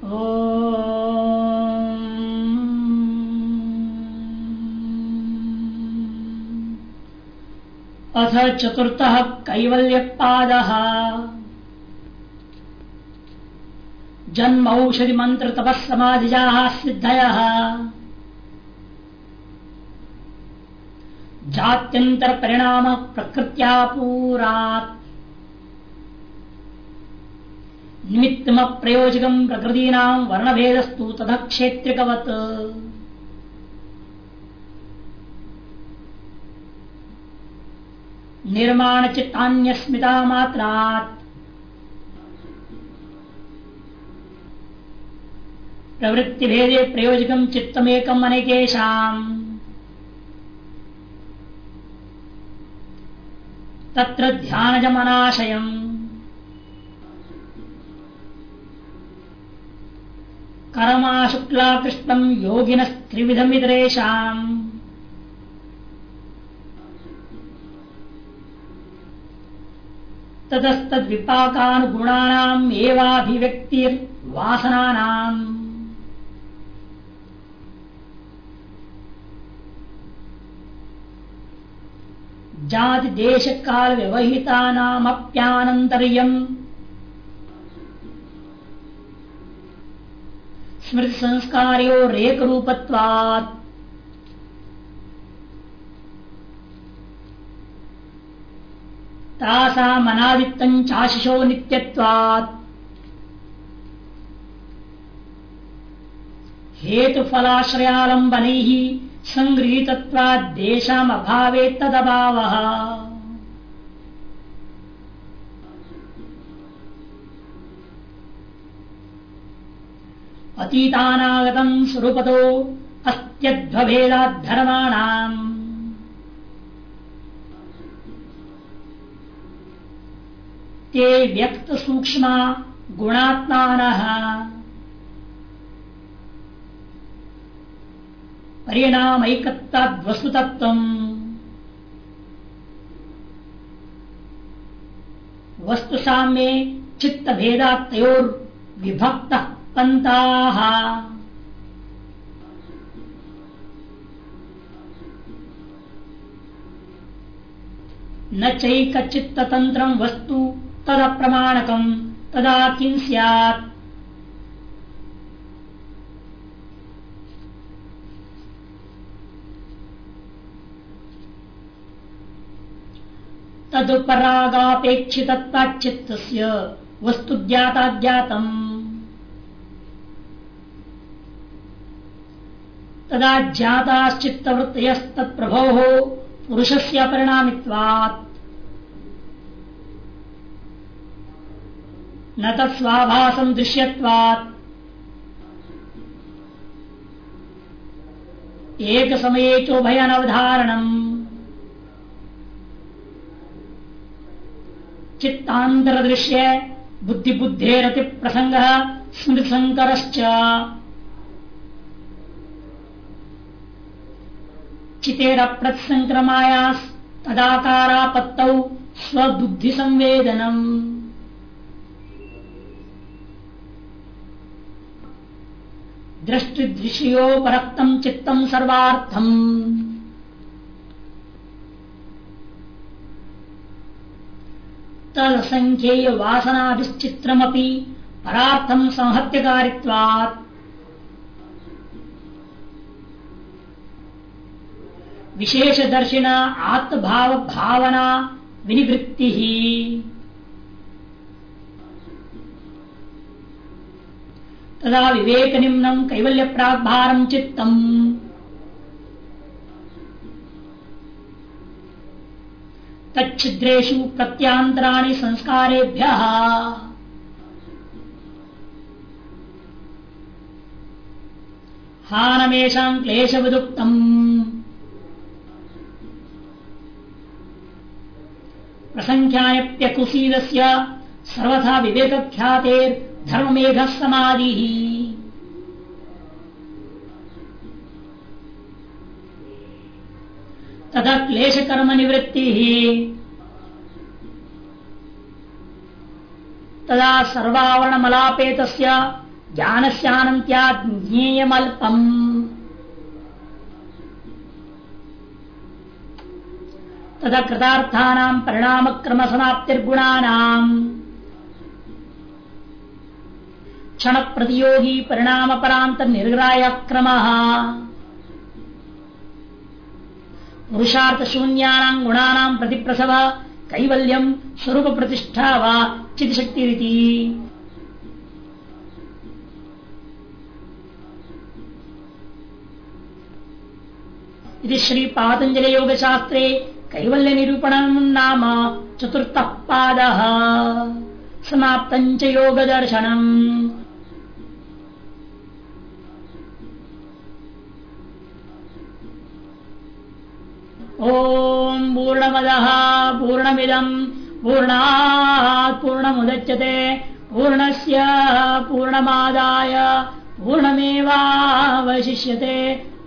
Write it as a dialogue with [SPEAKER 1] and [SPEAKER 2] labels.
[SPEAKER 1] अथ चतुर्थः कैवल्यपादः। जन्मौषधि मंत्र तपस्समाधिजा सिद्धय। जात्यंतर परिणाम प्रकृत्या पूरात् निमित्तम प्रयोजकम प्रकृतीना वर्णभेदस्तु तथा क्षेत्रिकवत् निर्माण चित्तान्यस्मिता मात्रात् प्रवृत्ति भेदे प्रयोजकम चित्तमेकम अनेकेशाम तत्र ध्यानजमनाशयम्। करमा शुक्ला कृष्णम योगिनस्त्रिविधमितरेषाम् ततस्तद्विपाकानुगुणानाम् एवाभिव्यक्तिर्वासनानाम् जाति देश काल व्यवहिता नामप्यानंतर्यम स्मृति संस्कारो रेक रूपत्वात् तासा मनादित्तं चाशिशो नित्यत्वात्। हेतुफलाश्रयालंबनैः संगृहीतत्वाद्देशामभावे तदभावः अतीतानागतं स्वरूपतो अस्त्यध्वभेदाद्धर्माणाम्। ते व्यक्त सूक्ष्म गुणात्मानः। परिणामैकत्वाद्वस्तुतत्व वस्तु साम्ये चित्त भेदात्योर विभक्त पंता न चैक चित्त तंत्र वस्तु तद प्रमाणकम तदा किं स्यात्? तदुपरागापेक्षित वस्तु तदा ज्ञाताश्चित्तवृत्तयस्तत्प्रभो पुरुष से न तत्स्वाभासम दृश्यवात् एक समये चोभयनवधारणम्। चित्तांतर दृश्य बुद्धि प्रसंग स्मृति संकर चितेर प्रत्संक्रमायास तदाकारापत्तौ स्वबुद्धि संवेदनम दृष्टि दृश्योपरक्तम चित्तम सर्वार्थम। तदसंख्येय वासनाभिश्चित्रमपि परार्थम संहत्यकारित्वात्। विशेष दर्शिन आत्मभाव, भावना, विनिवृत्ति। ही तदा विवेक निम्नम कैवल्य प्राग्भारम चित्तम। तच्छिद्रेशु प्रत्यांतराणि संस्कारेभ्य। हानमेषा क्लेशवदुक्तम्। प्रसङ्ख्याप्यकुशीदस्य सर्वथा विवेकख्यातेर्धर्ममेघः समाधिः तथा क्लेश कर्म निवृत्ति तदा सर्वावरण मलापेत ज्ञान ज्ञेयमल्पम तथा कृतार्थानाम परिणाम क्रम समाप्तिर्गुणानाम क्षण प्रतियोगी परिणाम परांत निर्ग्राय क्रम पुरुषार्थ शून्यानाम गुणानाम प्रतिप्रसव कैवल्यम स्वरूप प्रतिष्ठा व चित शक्ति रीति श्री पातंजलि योग शास्त्रे कैवल्य निरूपण नाम चतुर्थ पाद। समाप्त योग दर्शनम ओम पूर्णमद पूर्णमिदम पूर्णा, पूर्णमुदच्यते, पूर्णस्य, पूर्णमादाय, पूर्णमेवावशिष्यते।